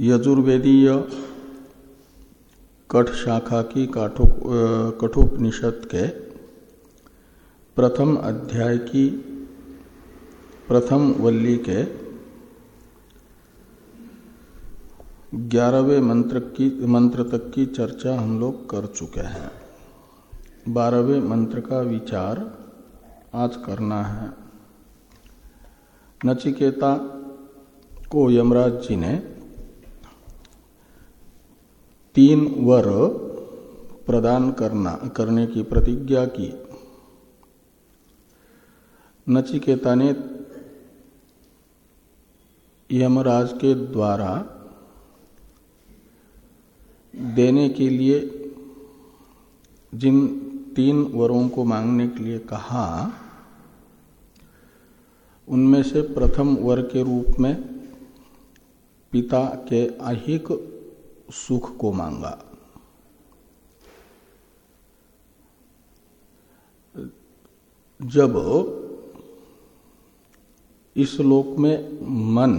यजुर्वेदीय कठ शाखा की कठोपनिषद के प्रथम अध्याय की प्रथम वल्ली के ग्यारहवें मंत्र की, मंत्र तक की चर्चा हम लोग कर चुके हैं। बारहवें मंत्र का विचार आज करना है। नचिकेता को यमराज जी ने तीन वर प्रदान करना, करने की प्रतिज्ञा की। नचिकेता ने यमराज के द्वारा देने के लिए जिन तीन वरों को मांगने के लिए कहा, उनमें से प्रथम वर के रूप में पिता के अहिक सुख को मांगा। जब इस लोक में मन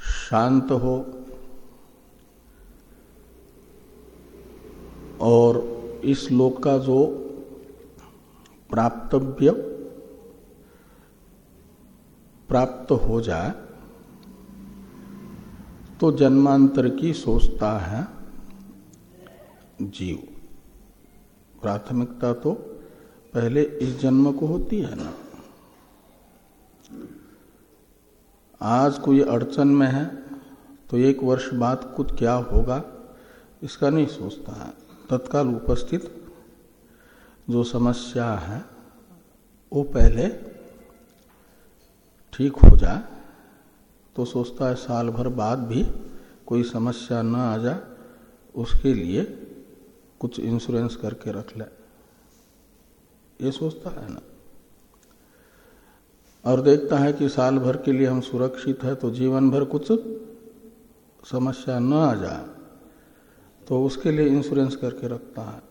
शांत हो और इस लोक का जो प्राप्तव्य प्राप्त हो जाए तो जन्मांतर की सोचता है जीव। प्राथमिकता तो पहले इस जन्म को होती है ना। आज कोई अड़चन में है तो एक वर्ष बाद कुछ क्या होगा, इसका नहीं सोचता है। तत्काल उपस्थित जो समस्या है, वो पहले ठीक हो जाए। तो सोचता है साल भर बाद भी कोई समस्या न आ जाए, उसके लिए कुछ इंश्योरेंस करके रख ले। ये सोचता है ना। और देखता है कि साल भर के लिए हम सुरक्षित है तो जीवन भर कुछ समस्या न आ जाए तो उसके लिए इंश्योरेंस करके रखता है।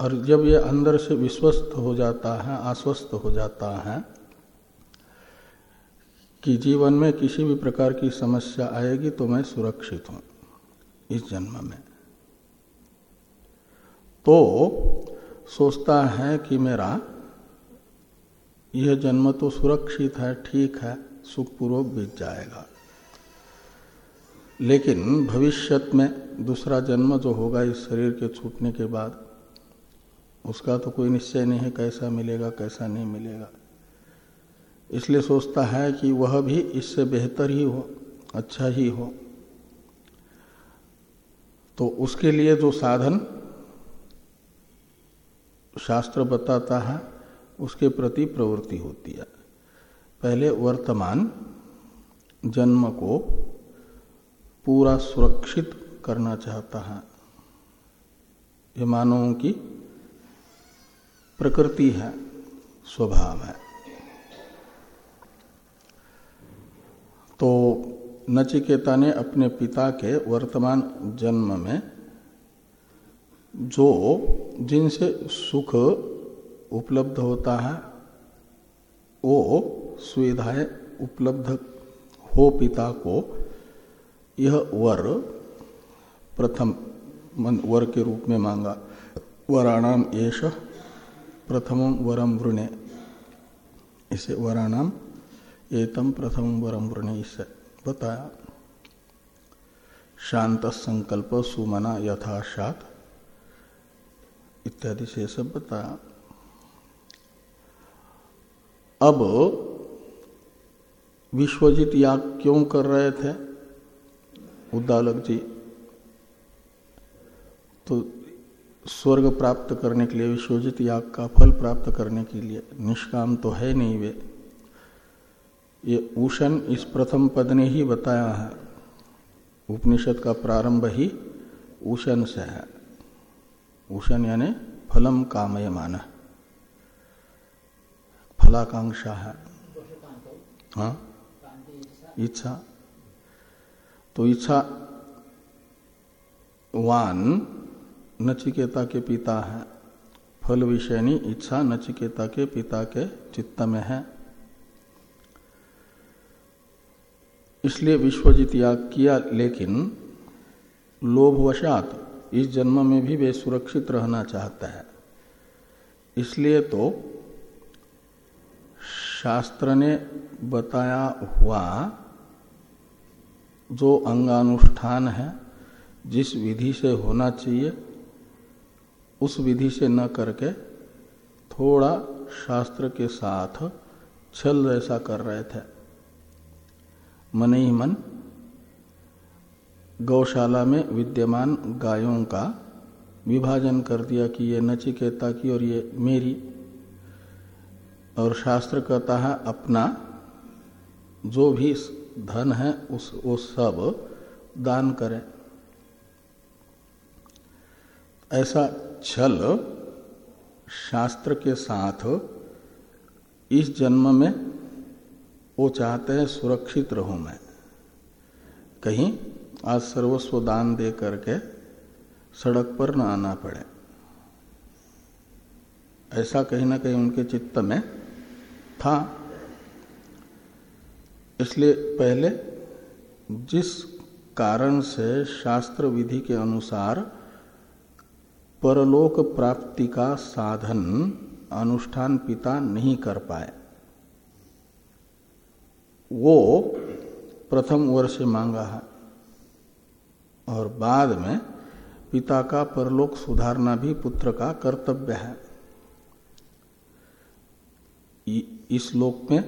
और जब ये अंदर से विश्वस्त हो जाता है, आश्वस्त हो जाता है कि जीवन में किसी भी प्रकार की समस्या आएगी तो मैं सुरक्षित हूँ, इस जन्म में। तो सोचता है कि मेरा यह जन्म तो सुरक्षित है, ठीक है, सुखपूर्वक बीत जाएगा। लेकिन भविष्यत में दूसरा जन्म जो होगा इस शरीर के छूटने के बाद, उसका तो कोई निश्चय नहीं है कैसा मिलेगा, कैसा नहीं मिलेगा। इसलिए सोचता है कि वह भी इससे बेहतर ही हो अच्छा ही हो। तो उसके लिए जो साधन शास्त्र बताता है, उसके प्रति प्रवृत्ति होती है। पहले वर्तमान जन्म को पूरा सुरक्षित करना चाहता है। ये मानवों की प्रकृति है, स्वभाव है। तो नचिकेता ने अपने पिता के वर्तमान जन्म में जो जिनसे सुख उपलब्ध होता है, वो सुविधाएँ उपलब्ध हो पिता को, यह वर प्रथम वर के रूप में मांगा। वराणाम एष प्रथम वरम वृणे। इसे वराणाम एतम प्रथम वरम वृणे इसे बताया शांत संकल्प सुमना यथाशात इत्यादि से सब बताया अब विश्वजित याग क्यों कर रहे थे? उद्दालक जी तो स्वर्ग प्राप्त करने के लिए, विश्वजित याग का फल प्राप्त करने के लिए, निष्काम तो है नहीं वे। ये उषण इस प्रथम पद ने ही बताया है। उपनिषद का प्रारंभ ही उषण से है। उषण यानी फलम कामय मान फलाकांक्षा है। हाँ? इच्छा। तो इच्छा वान नचिकेता के पिता है। फल विषयनी इच्छा नचिकेता के पिता के चित्त में है। इसलिए विश्वजीत याग किया, लेकिन लोभवशात इस जन्म में भी वे सुरक्षित रहना चाहता है। इसलिए तो शास्त्र ने बताया हुआ जो अंगानुष्ठान है, जिस विधि से होना चाहिए, उस विधि से न करके थोड़ा शास्त्र के साथ छल जैसा कर रहे थे। मन ही मन, गौशाला में विद्यमान गायों का विभाजन कर दिया कि ये नचिकेता की और ये मेरी, और शास्त्र कहता है अपना, जो भी धन है उस, वो सब दान करें। ऐसा छल शास्त्र के साथ इस जन्म में वो चाहते हैं सुरक्षित रहूँ मैं। कहीं आज सर्वस्व दान दे करके सड़क पर न आना पड़े। ऐसा कहीं ना कहीं उनके चित्त में था। इसलिए पहले जिस कारण से शास्त्र विधि के अनुसार परलोक प्राप्ति का साधन अनुष्ठान पिता नहीं कर पाए वो प्रथम वर्ष मांगा है। और बाद में पिता का परलोक सुधारना भी पुत्र का कर्तव्य है। इस लोक में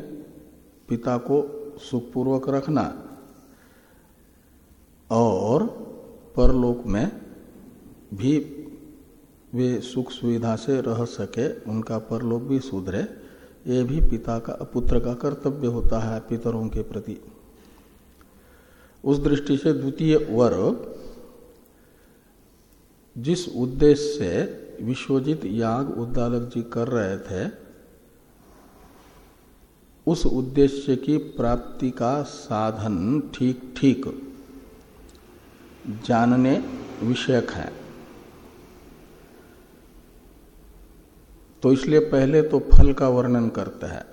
पिता को सुखपूर्वक रखना और परलोक में भी वे सुख सुविधा से रह सके, उनका परलोक भी सुधरे। ये भी पिता का, पुत्र का कर्तव्य होता है पितरों के प्रति। उस दृष्टि से द्वितीय वर, जिस उद्देश्य से विश्वजित याग उद्दालक जी कर रहे थे, उस उद्देश्य की प्राप्ति का साधन ठीक ठीक जानने विषयक है। तो इसलिए पहले तो फल का वर्णन करते है।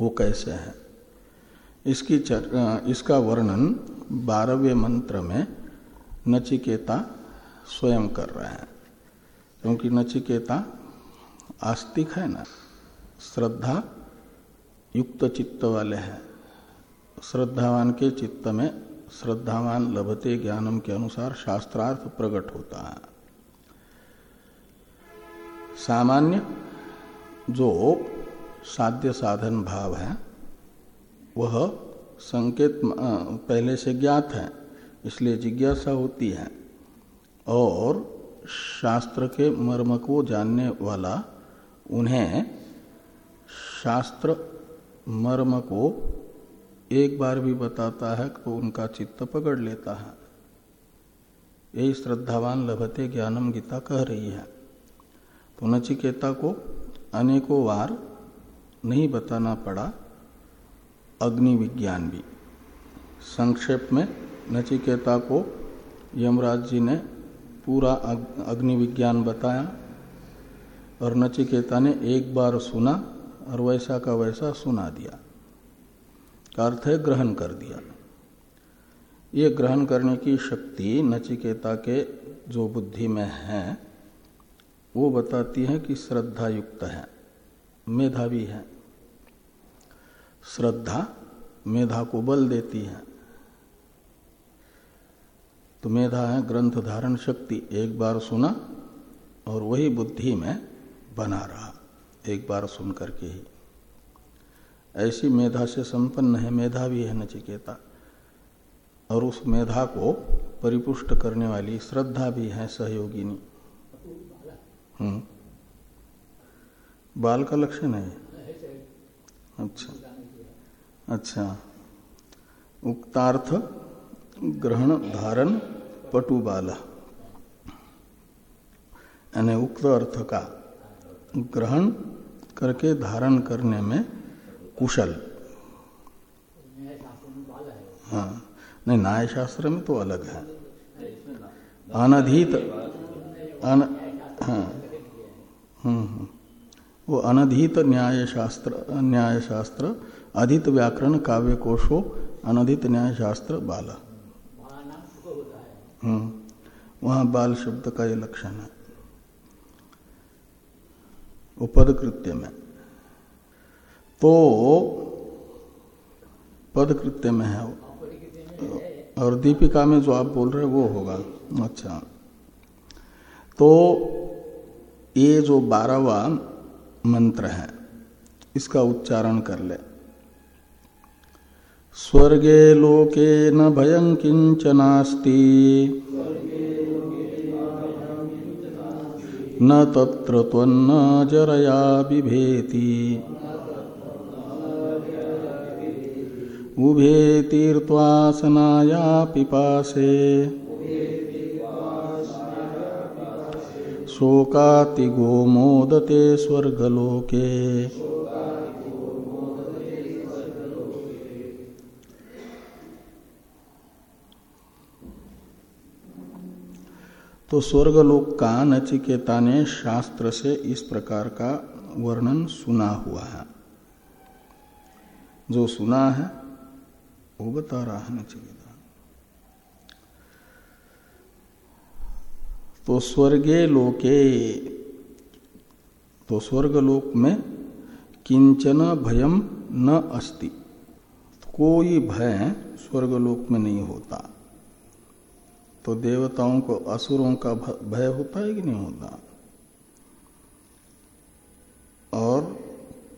वो कैसे है? इसकी चर, इसका वर्णन बारहवें मंत्र में नचिकेता स्वयं कर रहे हैं। क्योंकि नचिकेता आस्तिक है ना? श्रद्धा युक्त चित्त वाले हैं। श्रद्धावान के चित्त में श्रद्धावान लभते ज्ञानम के अनुसार शास्त्रार्थ प्रकट होता है। सामान्य जो साध्य साधन भाव है, वह संकेत पहले से ज्ञात है, इसलिए जिज्ञासा होती है। और शास्त्र के मर्म को जानने वाला, उन्हें शास्त्र मर्म को एक बार भी बताता है तो उनका चित्त पकड़ लेता है। यही श्रद्धावान लभते ज्ञानम गीता कह रही है। तो नचिकेता को अनेकों बार नहीं बताना पड़ा। अग्नि विज्ञान भी। संक्षेप में, नचिकेता को यमराज जी ने पूरा अग्नि विज्ञान बताया और नचिकेता ने एक बार सुना और वैसा का वैसा सुना दिया। का अर्थ है ग्रहण कर दिया। ये ग्रहण करने की शक्ति नचिकेता के जो बुद्धि में है वो बताती है कि श्रद्धा युक्त है, मेधावी है। श्रद्धा मेधा को बल देती है। तो मेधा है, ग्रंथ धारण शक्ति एक बार सुना और वही बुद्धि में बना रहा, एक बार सुन करके ही। ऐसी मेधा से संपन्न है मेधा भी है नचिकेता। और उस मेधा को परिपुष्ट करने वाली श्रद्धा भी है, सहयोगिनी। बाल का लक्षण है? अच्छा। अच्छा। उक्तार्थ, ग्रहण, धारण, पटु बाल। यानी उक्त अर्थ का। ग्रहण करके धारण करने में कुशल। हाँ। नहीं न्याय शास्त्र में तो अलग है। अनधीत, अन हाँ। हम्म, वो अनधित न्याय शास्त्र न्याय शास्त्र अधित व्याकरण काव्य कोशो अनधित न्याय शास्त्र बाला। हम्म। वहाँ बाल शब्द का ये लक्षण है। वो पदकृत्य में। तो पद कृत्य में है और दीपिका में जो आप बोल रहे वो होगा। अच्छा। तो ये जो बारहवा मंत्र है, इसका उच्चारण कर ले। स्वर्गे लोके न भयं किंचनास्ति न तत्र त्वन्न जरया बिभेति। उभे तीर्थवासनाया पिपासे शोकातिगो मोदते स्वर्गलोके। तो स्वर्गलोक का नचिकेता ने शास्त्र से इस प्रकार का वर्णन सुना हुआ है। जो सुना है, वो बता रहा है नचिकेता। तो स्वर्गे लोके तो स्वर्ग लोक में किंचन भयम न अस्ति। कोई भय स्वर्गलोक में नहीं होता। तो देवताओं को, असुरों का भय होता है कि नहीं होता? और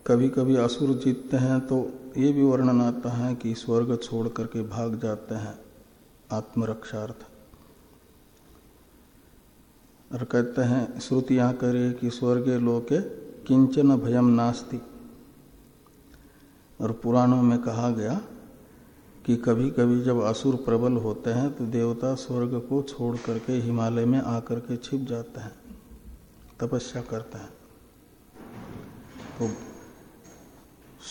कभी कभी असुर जीतते हैं तो ये भी वर्णन आता है कि स्वर्ग छोड़ करके भाग जाते हैं, आत्मरक्षार्थ। और कहते हैं, श्रुति यहाँ करे कि स्वर्गे लोके किंचन भयम नास्ति। और पुराणों में कहा गया कि कभी कभी जब असुर प्रबल होते हैं तो देवता स्वर्ग को छोड़ करके हिमालय में आकर के छिप जाते हैं, तपस्या करते हैं। तो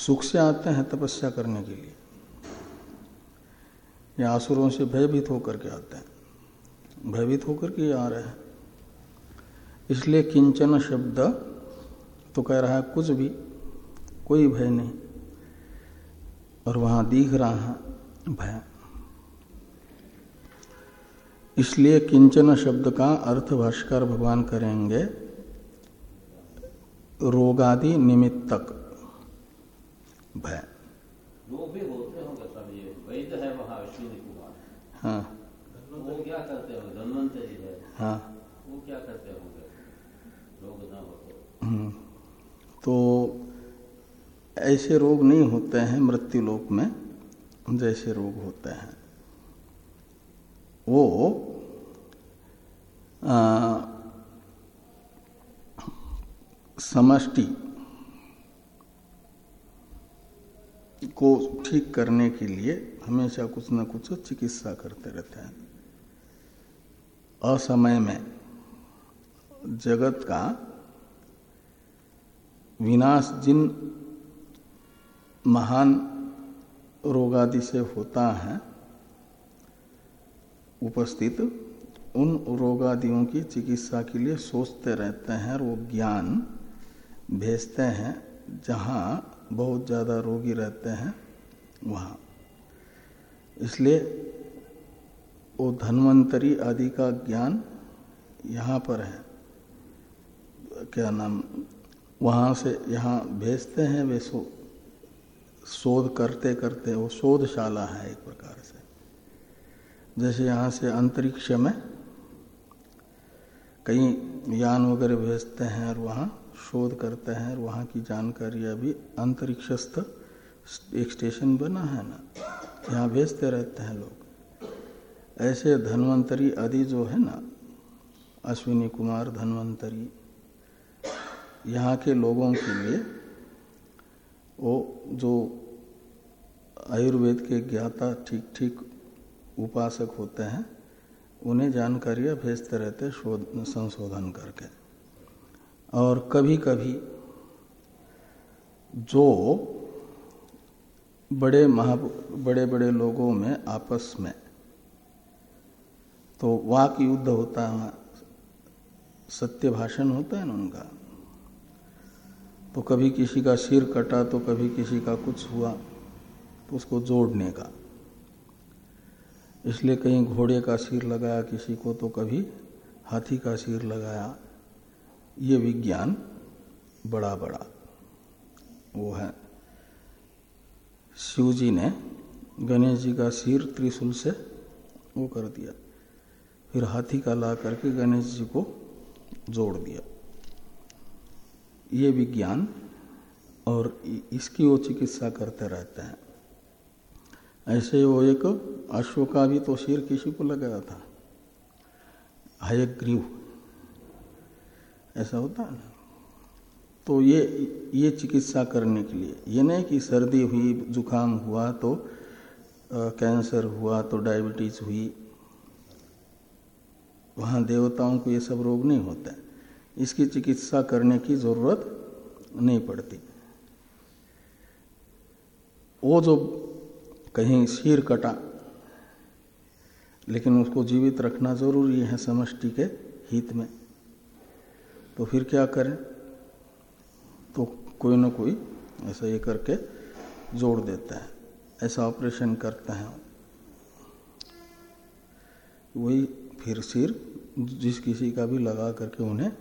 सुख से आते हैं तपस्या करने के लिए। या असुरों से भयभीत होकर के आते हैं। भयभीत होकर के आ रहे हैं। इसलिए किंचन शब्द तो कह रहा है कुछ भी कोई भय नहीं। और वहाँ दिख रहा है भय। इसलिए किंचन शब्द का अर्थ भाष्कर भगवान करेंगे रोगादि निमित्तक भय। वो भी होते होंगे सब ये वैद्य है वहाँ अश्विनी कुमार। हाँ। वो क्या करते धन्वंतरी है। हाँ। वो क्या करते हो? तो हम्म। तो ऐसे रोग नहीं होते हैं मृत्यु लोक में, जैसे रोग होते हैं वो समष्टि को ठीक करने के लिए हमेशा कुछ न कुछ चिकित्सा करते रहते हैं असमय में जगत का विनाश जिन महान रोगादि से होता है, उपस्थित उन रोगादियों की चिकित्सा के लिए सोचते रहते हैं और वो ज्ञान भेजते हैं, जहाँ बहुत ज़्यादा रोगी रहते हैं, वहाँ। इसलिए वो धन्वंतरी आदि का ज्ञान यहाँ पर है। क्या नाम, वहाँ से यहाँ भेजते हैं, वे सो, शोध करते करते, वो शोधशाला है एक प्रकार से। जैसे यहाँ से अंतरिक्ष में कई यान वगैरह भेजते हैं और वहाँ शोध करते हैं, और वहाँ की जानकारी अभी अंतरिक्षस्थ एक स्टेशन बना है ना, यहाँ भेजते रहते हैं लोग। ऐसे धन्वंतरी आदि जो है ना, अश्विनी कुमार धन्वंतरी यहाँ के लोगों के लिए वो जो आयुर्वेद के ज्ञाता ठीक ठीक उपासक होते हैं, उन्हें जानकारियाँ भेजते रहते शोध, संशोधन करके। और कभी कभी जो बड़े महा बड़े बड़े लोगों में आपस में तो वाक युद्ध होता है, सत्य भाषण होता है ना उनका तो कभी किसी का सिर कटा तो कभी किसी का कुछ हुआ तो उसको जोड़ने का। इसलिए कहीं घोड़े का सिर लगाया, किसी को तो कभी हाथी का सिर लगाया। ये विज्ञान बड़ा बड़ा वो है। शिव जी ने गणेश जी का सिर त्रिशूल से वो कर दिया। फिर हाथी का ला करके गणेश जी को जोड़ दिया। ये विज्ञान और इसकी वो चिकित्सा करते रहते हैं। ऐसे वो एक अश्व का भी तो सिर किसी को लगाया था। हयग्रीव। ऐसा होता है ना? तो ये ये चिकित्सा करने के लिए ये नहीं कि सर्दी हुई जुकाम हुआ तो आ, कैंसर हुआ तो डायबिटीज़ हुई वहाँ देवताओं को ये सब रोग नहीं होता। इसकी चिकित्सा करने की ज़रूरत नहीं पड़ती। वो जो कहीं सिर कटा, लेकिन उसको जीवित रखना ज़रूरी है समष्टि के हित में तो फिर क्या करें? तो कोई ना कोई ऐसा ये करके जोड़ देता है, ऐसा ऑपरेशन करते हैं। वही फिर सिर जिस किसी का भी लगा करके उन्हें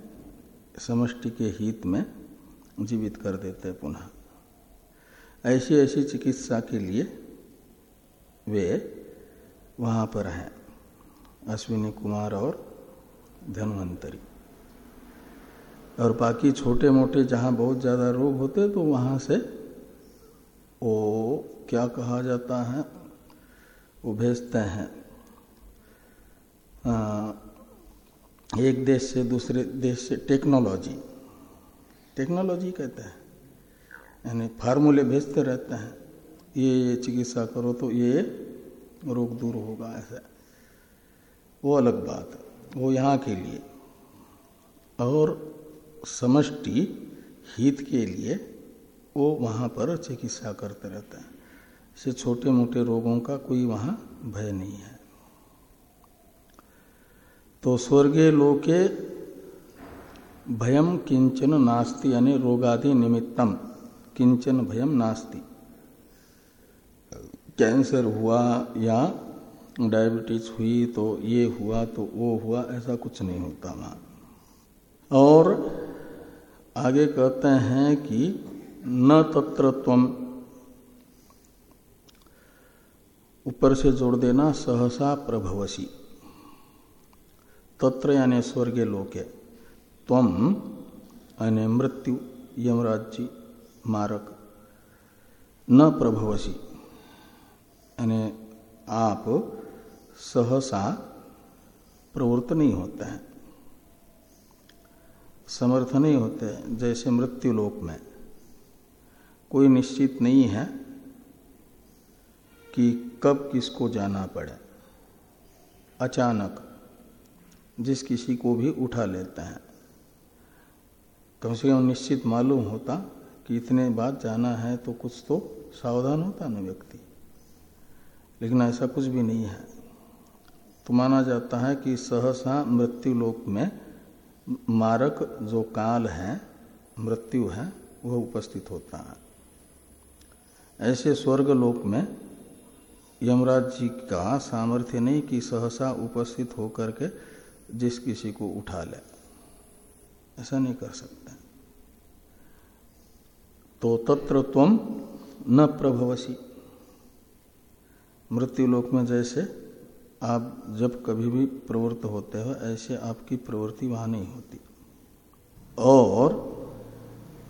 समष्टि के हित में जीवित कर देते हैं पुनः। ऐसी ऐसी चिकित्सा के लिए वे वहाँ पर हैं अश्विनी कुमार और धन्वंतरी। और बाकी छोटे मोटे जहाँ बहुत ज़्यादा रोग होते तो वहाँ से वो क्या कहा जाता है? वो भेजते हैं। आ, एक देश से दूसरे देश से टेक्नोलॉजी। टेक्नोलॉजी कहते हैं। यानी फार्मूले भेजते रहते हैं। ये ये चिकित्सा करो तो ये रोग दूर होगा ऐसा। वो अलग बात है। वो यहाँ के लिए। और समष्टि हित के लिए वो वहाँ पर चिकित्सा करते रहते हैं। से छोटे मोटे रोगों का कोई वहाँ भय नहीं है। तो स्वर्गीय लोके भयम किंचन नास्ति यानी रोगादि निमित्तम किंचन भयम नास्ति। कैंसर हुआ या डायबिटीज़ हुई तो ये हुआ तो वो हुआ, ऐसा कुछ नहीं होता वहाँ और आगे कहते हैं कि न तत्र तम ऊपर से जोड़ देना, सहसा प्रभवसी। तत्र यानी स्वर्गीय लोके। तम यानी मृत्यु यमराज्य मारक। न प्रभवसी। यानी आप सहसा प्रवृत्त नहीं होते हैं। समर्थ नहीं होते हैं, जैसे मृत्यु लोक में। कोई निश्चित नहीं है कि कब किसको जाना पड़े। अचानक जिस किसी को भी उठा लेते हैं। कम से कम निश्चित मालूम होता कि इतने बाद जाना है तो कुछ तो सावधान होता ना व्यक्ति। लेकिन ऐसा कुछ भी नहीं है। तो माना जाता है कि सहसा मृत्यु लोक में मारक जो काल है, मृत्यु है, वह उपस्थित होता है। ऐसे स्वर्ग लोक में यमराज जी का सामर्थ्य नहीं कि सहसा उपस्थित होकर के जिस किसी को उठा ले। ऐसा नहीं कर सकते। तो तत्र तुम न प्रभवसी। मृत्यु लोक में जैसे आप जब कभी भी प्रवृत्त होते हो, ऐसे आपकी प्रवृत्ति वहाँ नहीं होती। और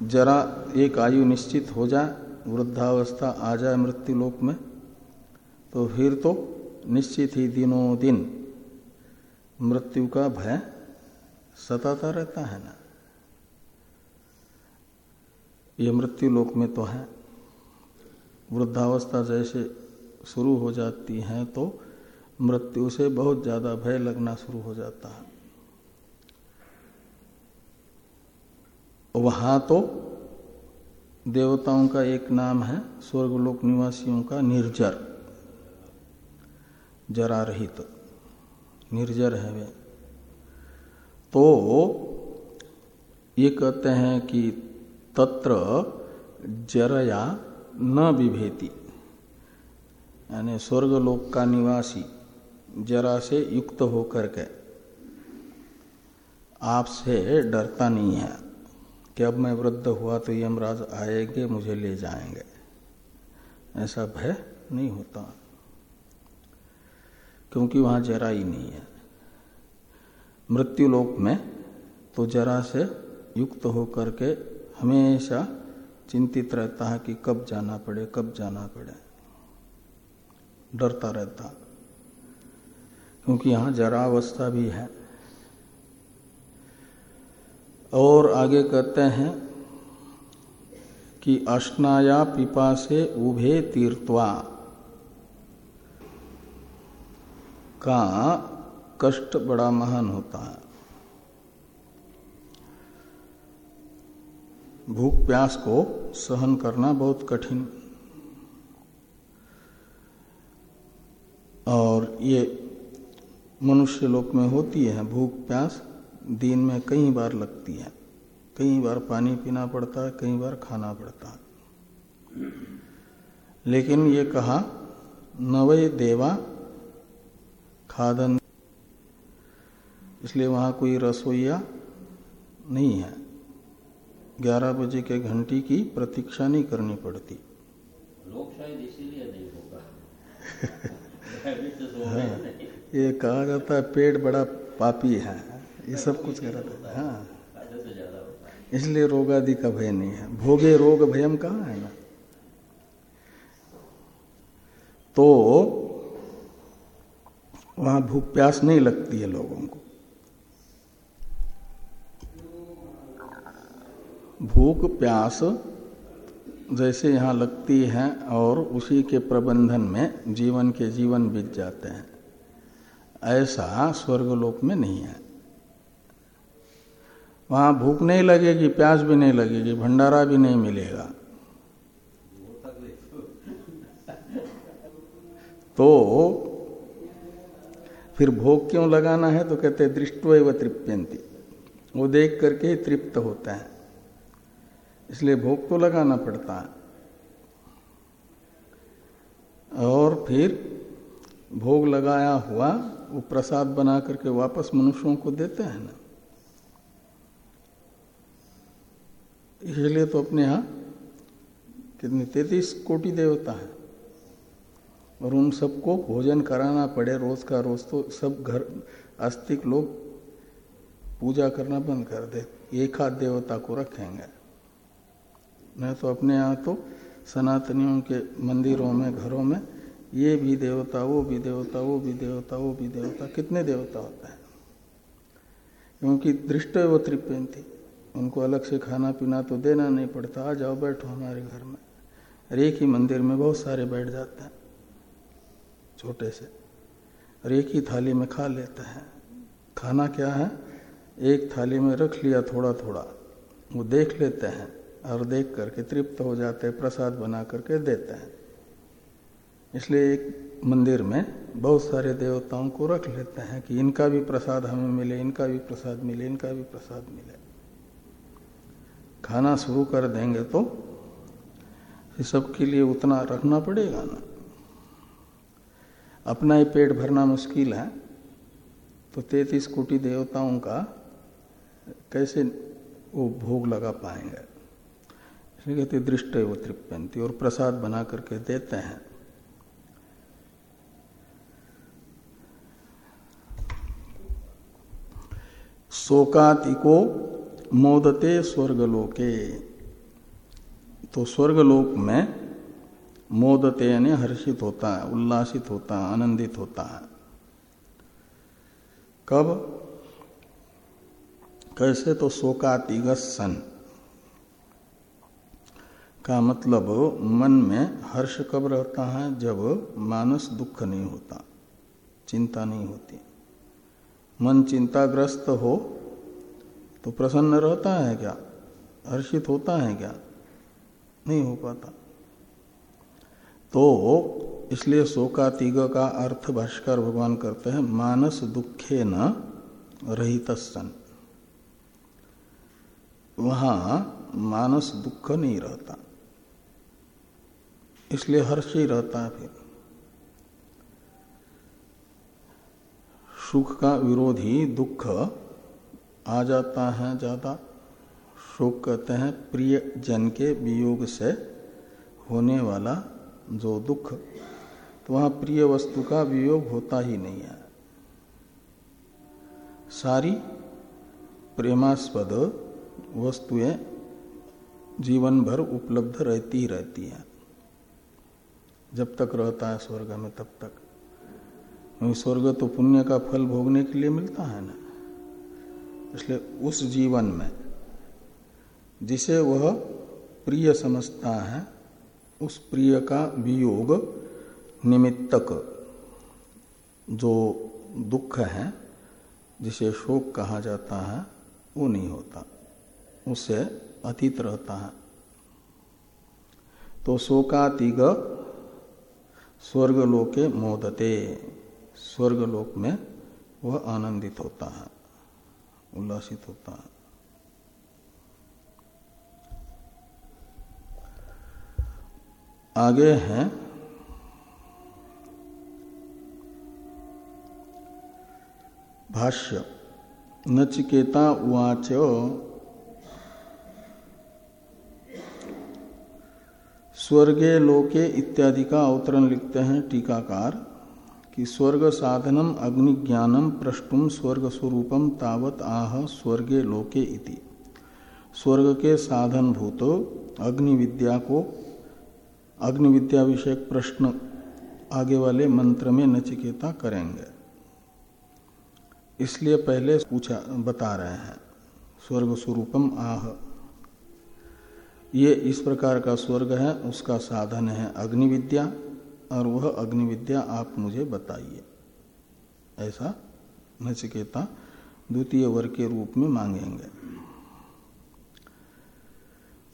जरा एक आयु निश्चित हो जाए, वृद्धावस्था आ जाए मृत्यु लोक में तो फिर तो निश्चित ही दिनों दिन मृत्यु का भय सताता रहता है ना? ये मृत्यु लोक में तो है। वृद्धावस्था जैसे शुरू हो जाती है तो मृत्यु से बहुत ज़्यादा भय लगना शुरू हो जाता है। वहाँ तो देवताओं का एक नाम है स्वर्गलोक निवासियों का निर्जर जरा रहित तो, निर्जर है वे। तो ये कहते हैं कि तत्र जरया न विभेति यानी स्वर्गलोक का निवासी जरा से युक्त होकर के आपसे डरता नहीं है कि अब मैं वृद्ध हुआ तो यमराज आएँगे, मुझे ले जाएँगे। ऐसा भय नहीं होता। क्योंकि वहाँ जरा ही नहीं है। मृत्युलोक में तो जरा से युक्त होकर के हमेशा चिंतित रहता है कि कब जाना पड़े, कब जाना पड़े। डरता रहता। क्योंकि यहाँ जरा अवस्था भी है। और आगे कहते हैं कि अश्नाया पिपा से उभे तीर्थवा का कष्ट बड़ा महान होता है। भूख प्यास को सहन करना बहुत कठिन। और ये मनुष्य लोक में होती है, भूख प्यास दिन में कई बार लगती है। कई बार पानी पीना पड़ता है, कई बार खाना पड़ता है। लेकिन ये कहा नवय देवा खादन। इसलिए वहाँ कोई रसोईया नहीं है। ग्यारह बजे के घंटी की प्रतीक्षा नहीं करनी पड़ती। लोग शायद इसीलिए नहीं होगा। हाँ, ये कहा जाता है पेट बड़ा पापी है। ये सब कुछ कह रहा था। हाँ। इसलिए रोग आदि का भय नहीं है। भोगे रोग भयम कहा है ना? तो वहाँ भूख प्यास नहीं लगती है लोगों को। भूख प्यास जैसे यहाँ लगती है और उसी के प्रबंधन में जीवन के जीवन बीत जाते हैं। ऐसा स्वर्गलोक में नहीं है। वहाँ भूख नहीं लगेगी, प्यास भी नहीं लगेगी, भंडारा भी नहीं मिलेगा। तो फिर भोग क्यों लगाना है? तो कहते दृष्टि व तृप्यंती वो देख करके ही तृप्त होता है। इसलिए भोग तो लगाना पड़ता है। और फिर भोग लगाया हुआ, वो प्रसाद बना करके वापस मनुष्यों को देते हैं ना। इसलिए तो अपने यहाँ कितने तैतीस कोटि देवता है। और उन सबको भोजन कराना पड़े रोज का रोज तो सब घर, आस्तिक लोग पूजा करना बंद कर दे। एक हाथ देवता को रखेंगे। नहीं तो अपने यहाँ तो सनातनियों के मंदिरों में, घरों में, ये भी देवता, वो भी देवता, वो भी देवता, वो भी देवता, कितने देवता होते हैं? क्योंकि दृष्ट वो त्रिपेंती उनको अलग से खाना पीना तो देना नहीं पड़ता। आ जाओ, बैठो हमारे घर में। और एक ही मंदिर में बहुत सारे बैठ जाते हैं। छोटे से। और एक ही थाली में खा लेते हैं। खाना क्या है? एक थाली में रख लिया थोड़ा थोड़ा वो देख लेते हैं और देख करके तृप्त हो जाते हैं, प्रसाद बना करके देते हैं। इसलिए एक मंदिर में बहुत सारे देवताओं को रख लेते हैं कि इनका भी प्रसाद हमें मिले, इनका भी प्रसाद मिले, इनका भी प्रसाद मिले। खाना शुरू कर देंगे तो सबके लिए उतना रखना पड़ेगा ना। अपना ही पेट भरना मुश्किल है। तो तैतीस कोटि देवताओं का कैसे वो भोग लगा पाएँगे? इसलिए कहते दृष्ट वो तृप्यंती, और प्रसाद बना करके देते हैं। शोकातिको मोदते स्वर्गलोके। तो स्वर्गलोक में मोदते यानी हर्षित होता है, उल्लासित होता है, आनंदित होता है। कब? कैसे तो शोकातिगसन का मतलब मन में हर्ष कब रहता है जब मानस दुख नहीं होता, चिंता नहीं होती। मन चिंताग्रस्त हो तो प्रसन्न रहता है क्या? हर्षित होता है क्या? नहीं हो पाता। तो इसलिए शोकातिग का अर्थ भाष्कर भगवान करते हैं, मानस दुखे न रहित सन वहाँ मानस दुख नहीं रहता। इसलिए हर्ष ही रहता है फिर। सुख का विरोधी दुख आ जाता है ज़्यादा। शोक कहते हैं, प्रिय जन के वियोग से होने वाला जो दुख तो वहाँ प्रिय वस्तु का वियोग होता ही नहीं है। सारी प्रेमास्पद वस्तुएँ जीवन भर उपलब्ध रहती ही रहती हैं। जब तक रहता है स्वर्ग में, तब तक। क्योंकि स्वर्ग तो पुण्य का फल भोगने के लिए मिलता है ना। इसलिए उस जीवन में, जिसे वह प्रिय समझता है उस प्रिय का वियोग निमित्तक, जो दुख है, जिसे शोक कहा जाता है, वो नहीं होता। उससे अतीत रहता है। तो शोकातिग स्वर्गलोके मोदते, स्वर्गलोक में वह आनंदित होता है, उल्लासित होता है। आगे हैं। भाष्य, नचिकेता उवाच स्वर्गे लोके इत्यादि का अवतरण लिखते हैं टीकाकार, कि स्वर्ग साधनम अग्नि ज्ञानम प्रष्टुम स्वर्ग स्वरूपम तावत आह स्वर्गे लोके इति। स्वर्ग के साधन भूत अग्नि विद्या को अग्नि विद्या विषयक प्रश्न आगे वाले मंत्र में नचिकेता करेंगे। इसलिए पहले पूछा, बता रहे हैं। स्वर्ग स्वरूपम आह। ये इस प्रकार का स्वर्ग है, उसका साधन है अग्नि विद्या और वह अग्नि विद्या आप मुझे बताइए। ऐसा नचिकेता द्वितीय वर्ग के रूप में मांगेंगे।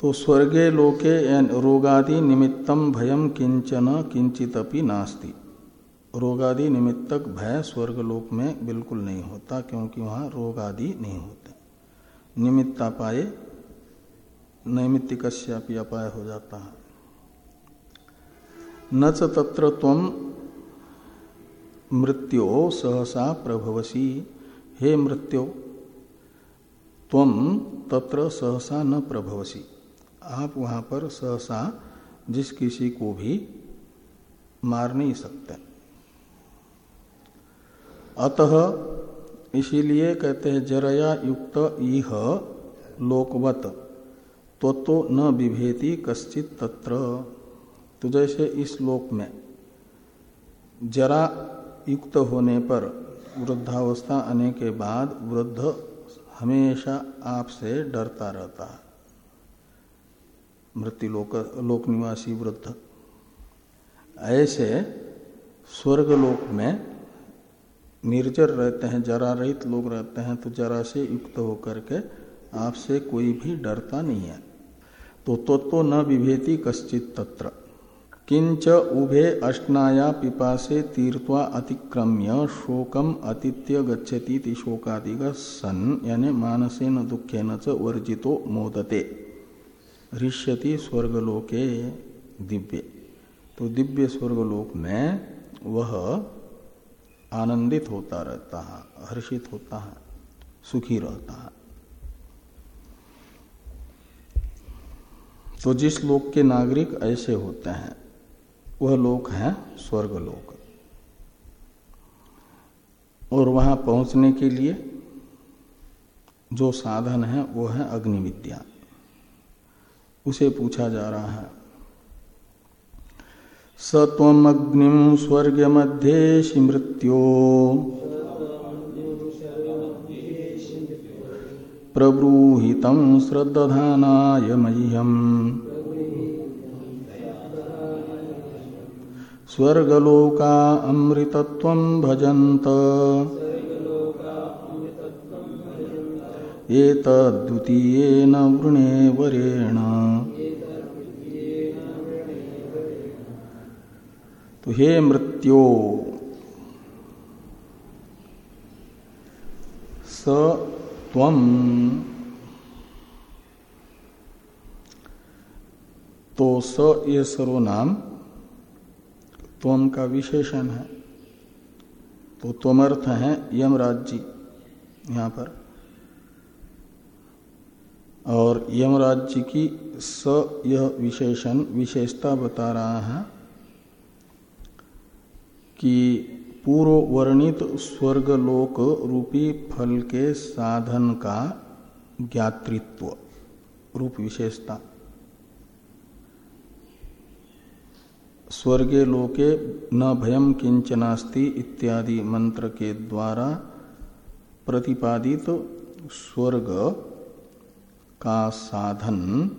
तो स्वर्गे लोके रोगादि निमित्तम भयम किंचन किंचित नास्ति। रोगादि निमित्तक भय स्वर्गलोक में बिल्कुल नहीं होता, क्योंकि वहाँ रोग आदि नहीं होते। निमित्ता पाए नैमित्तिक अपाय हो जाता है। न तत्र तम मृत्यो सहसा प्रभवसी। हे मृत्यो तम तत्र सहसा न प्रभवसी। आप वहाँ पर सहसा जिस किसी को भी मार नहीं सकते। अतः इसीलिए कहते हैं जरया युक्त इह लोकवत तो, तो न विभेति कश्चित तत्र। तो जैसे इस लोक में जरा युक्त होने पर वृद्धावस्था आने के बाद वृद्ध हमेशा आपसे डरता रहता है। मृत्यु लोक लोक निवासी वृद्ध ऐसे स्वर्गलोक में निर्जर रहते हैं जरा रहित लोग रहते हैं तो जरा से युक्त होकर के आपसे कोई भी डरता नहीं है। तो तो, तो न विभेति कश्चित तत्र। किंच उभे अष्टाया पिपासे तीर्थवा अतिक्रम्य शोकम अतिथ्य गच्छती शोकादिग सन यानी मानसेन दुखेन च वर्जितो मोदते। ऋष्यति स्वर्गलोके दिव्य। तो दिव्य स्वर्गलोक में वह आनंदित होता रहता है, हर्षित होता है, सुखी रहता है। तो जिस लोक के नागरिक ऐसे होते हैं, वह लोक है स्वर्गलोक। और वहाँ पहुँचने के लिए जो साधन है, वो है अग्नि विद्या उसे पूछा जा रहा है। सत्वग्निम स्वर्ग मध्ये मृत्यो प्रब्रूहित श्रद्धानाय मह्यम। स्वर्गलोका अमृतत्व एतद्वितीयेन वृणे वरेण। तो हे मृत्यो, स तम तो स ये सर्वनाम त्वम का विशेषण है। तो त्वमर्थ है यमराज यहाँ पर। और यमराज जी की स यह विशेषण, विशेषता बता रहा है कि पूर्व वर्णित स्वर्गलोक रूपी फल के साधन का ज्ञातृत्व, रूप विशेषता। स्वर्गे लोके न भयम किंचनास्ति इत्यादि मंत्र के द्वारा प्रतिपादित स्वर्ग का साधन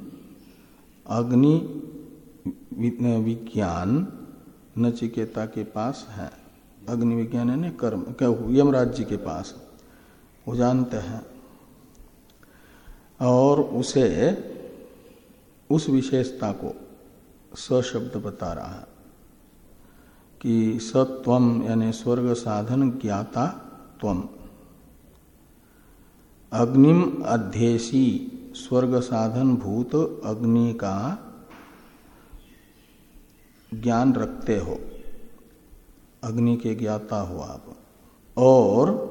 अग्नि विज्ञान नचिकेता के पास है। अग्नि विज्ञान यानी कर्म, क्या यमराज जी के पास। वो जानते हैं। और उसे उस विशेषता को सशब्द बता रहा है कि सत्वम यानी स्वर्ग साधन ज्ञाता त्वम। अग्निम अध्येसी स्वर्ग साधन भूत अग्नि का ज्ञान रखते हो। अग्नि के ज्ञाता हो आप। और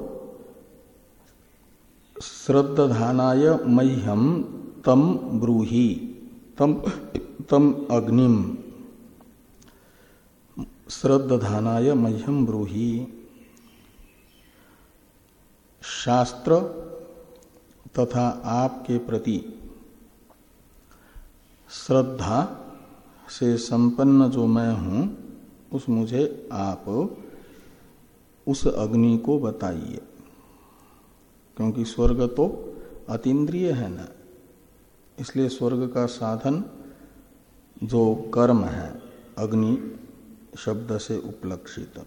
श्रद्धानाय मह्यम तम ब्रूही तम तम अग्निम श्रद्धानाय मह्यम ब्रूही। शास्त्र तथा आपके प्रति श्रद्धा से संपन्न जो मैं हूँ, उस मुझे आप उस अग्नि को बताइए। क्योंकि स्वर्ग तो अतीन्द्रिय है ना, इसलिए स्वर्ग का साधन जो कर्म है, अग्नि शब्द से उपलक्षित,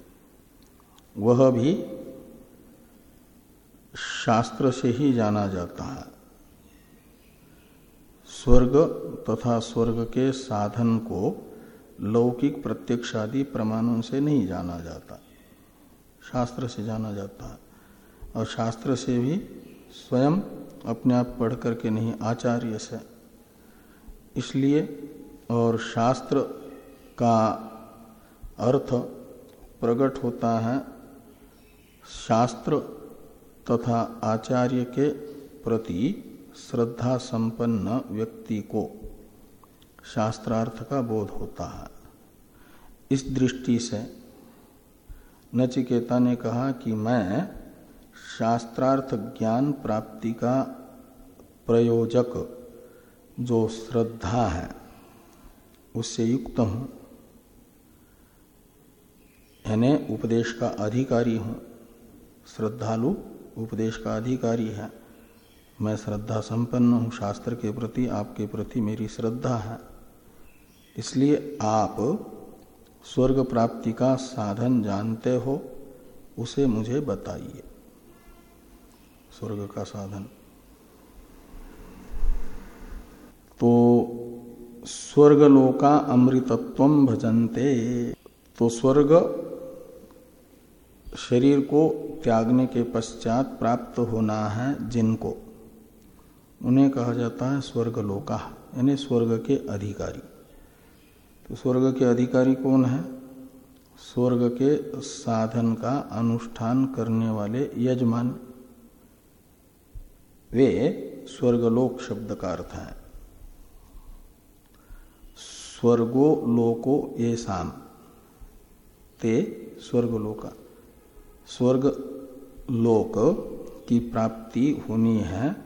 वह भी शास्त्र से ही जाना जाता है। स्वर्ग तथा स्वर्ग के साधन को लौकिक प्रत्यक्षादि प्रमाणों से नहीं जाना जाता। शास्त्र से जाना जाता है। और शास्त्र से भी स्वयं अपने आप पढ़ करके नहीं, आचार्य से। इसलिए और शास्त्र का अर्थ प्रकट होता है शास्त्र तथा आचार्य के प्रति श्रद्धा संपन्न व्यक्ति को शास्त्रार्थ का बोध होता है। इस दृष्टि से नचिकेता ने कहा कि मैं शास्त्रार्थ ज्ञान प्राप्ति का प्रयोजक जो श्रद्धा है, उससे युक्त हूँ। यानी उपदेश का अधिकारी हूँ, श्रद्धालु उपदेश का अधिकारी है। मैं श्रद्धा संपन्न हूँ, शास्त्र के प्रति, आपके प्रति मेरी श्रद्धा है। इसलिए आप स्वर्ग प्राप्ति का साधन जानते हो, उसे मुझे बताइए। स्वर्ग का साधन। तो स्वर्गलोका अमृतत्व भजनते। तो स्वर्ग शरीर को त्यागने के पश्चात प्राप्त होना है जिनको। उन्हें कहा जाता है स्वर्ग लोका यानी स्वर्ग के अधिकारी। तो स्वर्ग के अधिकारी कौन है? स्वर्ग के साधन का अनुष्ठान करने वाले यजमान। वे स्वर्गलोक शब्द का अर्थ है। स्वर्गो लोको ये शाम ते स्वर्गलोका। स्वर्ग लोक की प्राप्ति होनी है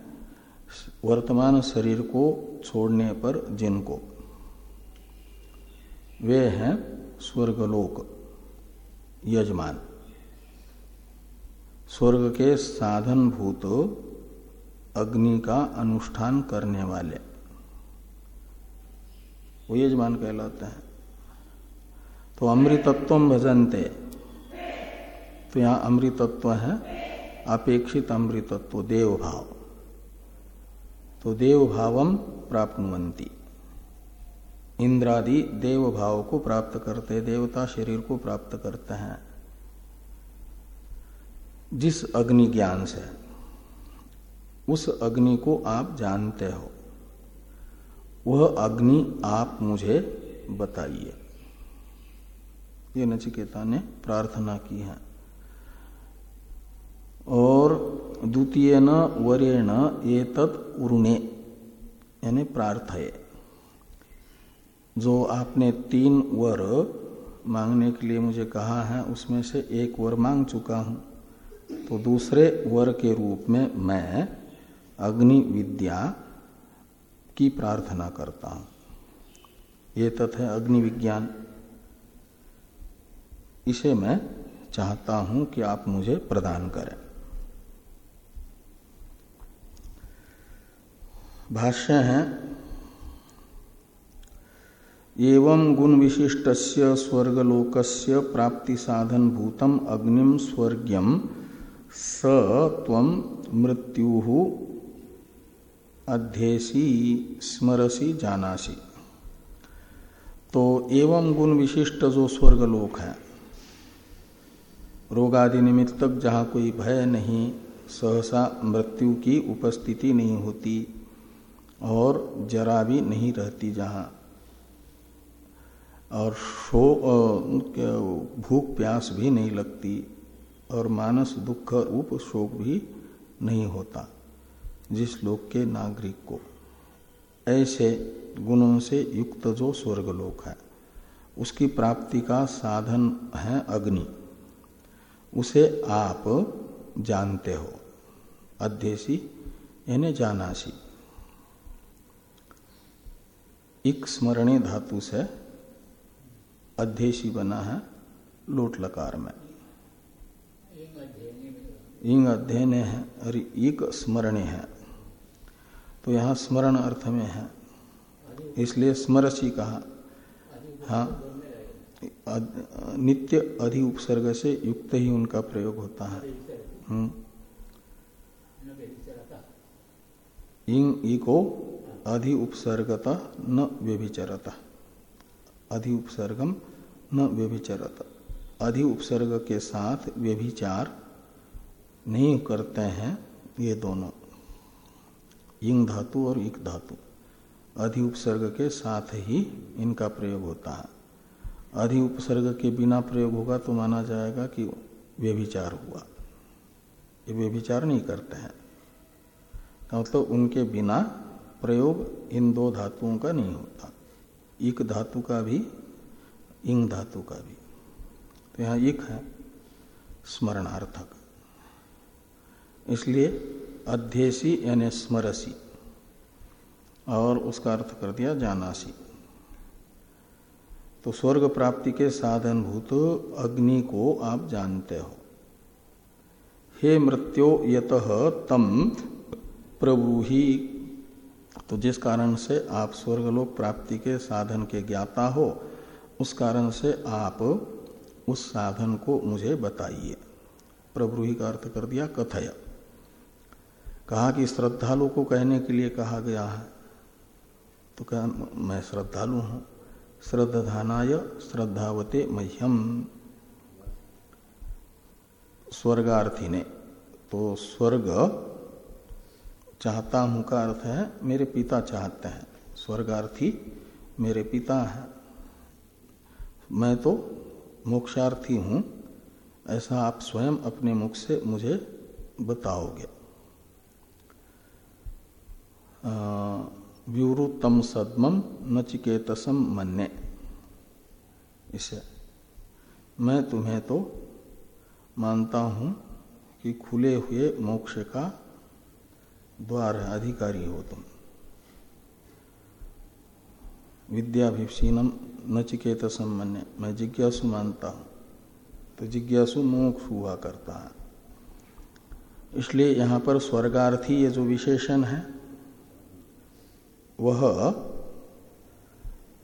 वर्तमान शरीर को छोड़ने पर जिनको। वे हैं स्वर्गलोक यजमान। स्वर्ग के साधन भूत अग्नि का अनुष्ठान करने वाले। वो यजमान कहलाते हैं। तो अमृतत्व भजनते। तो यहाँ अमृतत्व है, अपेक्षित अमृतत्व देव भाव तो देव भावम प्राप्तवंती इंद्रादि देव भाव को प्राप्त करते देवता शरीर को प्राप्त करते हैं। जिस अग्नि ज्ञान से, उस अग्नि को आप जानते हो। वह अग्नि आप मुझे बताइए। ये नचिकेता ने प्रार्थना की है। और द्वितीय न वरेण ये तत् उर्णे, यानी प्रार्थय। जो आपने तीन वर मांगने के लिए मुझे कहा है, उसमें से एक वर मांग चुका हूँ। तो दूसरे वर के रूप में मैं अग्नि विद्या की प्रार्थना करता हूँ। ये तथा अग्नि विज्ञान। इसे मैं चाहता हूँ कि आप मुझे प्रदान करें। भाष्य है। एवं गुण विशिष्ट स्वर्गलोक प्राप्ति साधन भूतम अग्निम स्वर्ग्यम स मृत्यु अध्येसी स्मरसी जानासी। तो एवं गुण विशिष्ट जो स्वर्गलोक है रोगादि निमित्तक जहाँ कोई भय नहीं, सहसा मृत्यु की उपस्थिति नहीं होती और जरा भी नहीं रहती जहाँ। और शो भूख प्यास भी नहीं लगती और मानस दुख रूप शोक भी नहीं होता जिस लोक के नागरिक को। ऐसे गुणों से युक्त जो स्वर्गलोक है, उसकी प्राप्ति का साधन है अग्नि। उसे आप जानते हो। अध्यसी यानी जानासी। इक स्मरणी धातु से अध्येशी बना है लोट लकार में। इंग अध्ययन है और एक स्मरणे है। तो यहाँ स्मरण अर्थ में है। इसलिए स्मरसी कहा हाँ नित्य अधि उपसर्ग से युक्त ही उनका प्रयोग होता है। हम्म। इंग इको अधि उपसर्गता न व्यभिचरता। अधि उपसर्गम न व्यभिचरता। अधि उपसर्ग के साथ व्यभिचार नहीं करते हैं ये दोनों। इंग धातु और इक धातु। अधि उपसर्ग के साथ ही इनका प्रयोग होता है। अधि उपसर्ग के बिना प्रयोग होगा तो माना जाएगा कि व्यभिचार हुआ। ये व्यभिचार नहीं करते हैं। तो, तो उनके बिना प्रयोग इन दो धातुओं का नहीं होता। इक धातु का भी, इंग धातु का भी। तो यहाँ इक है स्मरणार्थक। इसलिए अध्येसी यानी स्मरसी और उसका अर्थ कर दिया जानासी। तो स्वर्ग प्राप्ति के साधन भूत अग्नि को आप जानते हो। हे मृत्यो यत तम प्रभुही तो जिस कारण से आप स्वर्गलोक प्राप्ति के साधन के ज्ञाता हो, उस कारण से आप उस साधन को मुझे बताइए। प्रभुही का अर्थ कर दिया, कथय। कहा कि श्रद्धालु को कहने के लिए कहा गया है। तो कहा मैं श्रद्धालु हूँ? श्रद्धानाय श्रद्धावते मह्यम। स्वर्गार्थी ने तो स्वर्ग चाहता हूँ का अर्थ है, मेरे पिता चाहते हैं। स्वर्गार्थी मेरे पिता हैं। मैं तो मोक्षार्थी हूँ, ऐसा आप स्वयं अपने मुख से मुझे बताओगे। व्यूरुतम सदमम नचिकेतसम मन्ने इसे मैं तुम्हें तो मानता हूँ कि खुले हुए मोक्ष का द्वार है अधिकारी हो तुम। विद्याभिषीनम नचिकेत सम्मन्य मैं जिज्ञासु मानता हूँ। तो जिज्ञासु मोक्ष हुआ करता है। इसलिए यहाँ पर स्वर्गार्थी ये जो विशेषण है, वह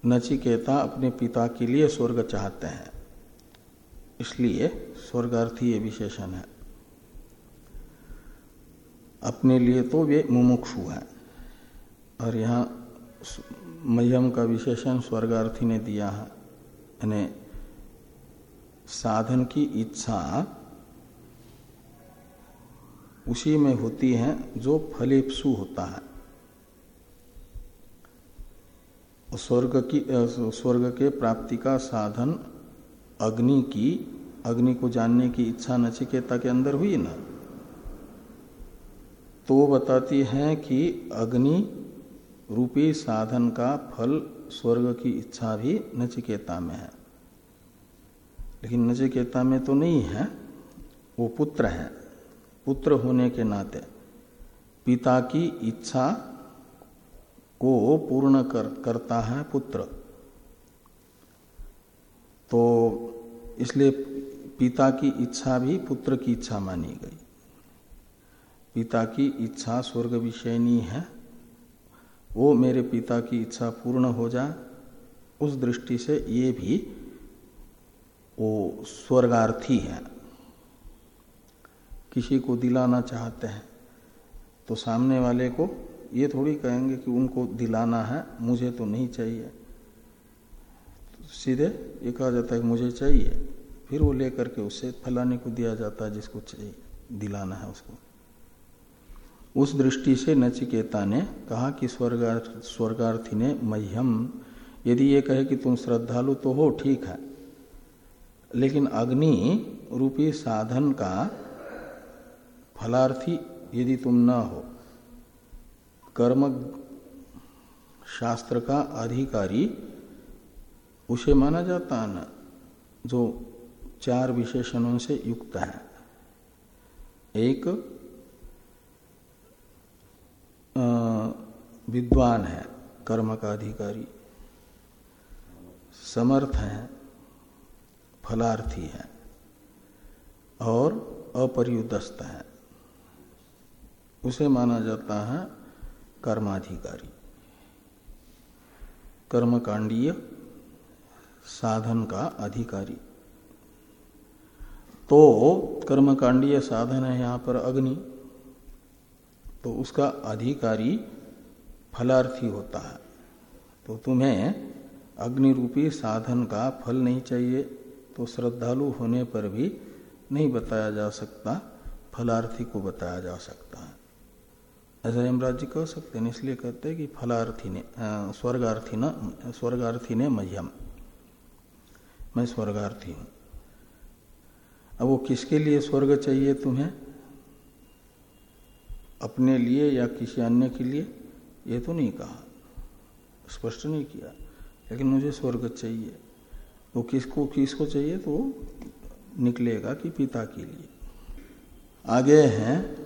नचिकेता अपने पिता के लिए स्वर्ग चाहते हैं। इसलिए स्वर्गार्थी ये विशेषण है। अपने लिए तो वे मुमुक्षु हैं और यहाँ मह्यम का विशेषण स्वर्गार्थी ने दिया है। यानी साधन की इच्छा उसी में होती है जो फलेप्सु होता है। स्वर्ग की स्वर्ग के प्राप्ति का साधन अग्नि की, अग्नि को जानने की इच्छा नचिकेता के अंदर हुई ना? तो बताती है कि अग्नि रूपी साधन का फल स्वर्ग की इच्छा भी नचिकेता में है। लेकिन नचिकेता में तो नहीं है वो पुत्र है। पुत्र होने के नाते पिता की इच्छा को पूर्ण कर, करता है पुत्र। तो इसलिए पिता की इच्छा भी पुत्र की इच्छा मानी गई। पिता की इच्छा स्वर्ग विषयनी है। वो मेरे पिता की इच्छा पूर्ण हो जाए, उस दृष्टि से ये भी वो स्वर्गार्थी है। किसी को दिलाना चाहते हैं तो सामने वाले को ये थोड़ी कहेंगे कि उनको दिलाना है, मुझे तो नहीं चाहिए। तो सीधे ये कहा जाता है कि मुझे चाहिए, फिर वो लेकर के उसे फलाने को दिया जाता है जिसको चाहिए, दिलाना है उसको। उस दृष्टि से नचिकेता ने कहा कि स्वर्गार्थ, स्वर्गार्थी ने मह्यम। यदि ये कहे कि तुम श्रद्धालु तो हो, ठीक है। लेकिन अग्नि रूपी साधन का फलार्थी यदि तुम न हो, कर्म शास्त्र का अधिकारी, उसे माना जाता है न, जो चार विशेषणों से युक्त है। एक विद्वान है, कर्म का अधिकारी। समर्थ है, फलार्थी है और अपरियुदस्त है। उसे माना जाता है कर्माधिकारी। कर्मकांडीय साधन का अधिकारी। तो कर्मकांडीय साधन है यहाँ पर अग्नि। तो उसका अधिकारी फलार्थी होता है। तो तुम्हें अग्नि रूपी साधन का फल नहीं चाहिए तो श्रद्धालु होने पर भी नहीं बताया जा सकता, फलार्थी को बताया जा सकता है। ऐसा यमराज जी कह सकते हैं, इसलिए कहते हैं कि फलार्थी ने स्वर्गार्थी न, स्वर्गार्थी ने मह्यम। मैं स्वर्गार्थी हूँ। अब वो किसके लिए स्वर्ग चाहिए तुम्हें? अपने लिए या किसी अन्य के लिए? ये तो नहीं कहा, स्पष्ट नहीं किया, लेकिन मुझे स्वर्ग चाहिए। वो किसको किसको चाहिए तो निकलेगा कि पिता के लिए। आगे हैं।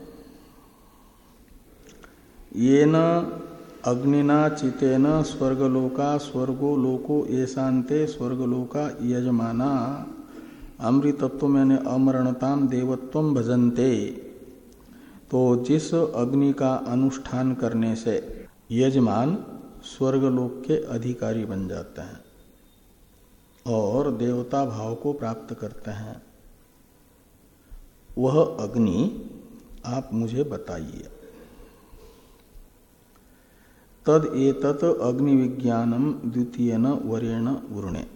ये न अग्निना चितेन स्वर्गलोका स्वर्गो लोको शांते स्वर्गलोका यजमाना। अमृतत्व मैंने अमरणताम देवत्व भजनते। तो जिस अग्नि का अनुष्ठान करने से यजमान स्वर्गलोक के अधिकारी बन जाते हैं और देवता भाव को प्राप्त करते हैं। वह अग्नि आप मुझे बताइए। तद एतत अग्नि विज्ञानम द्वितीय न वरेण वरुणे।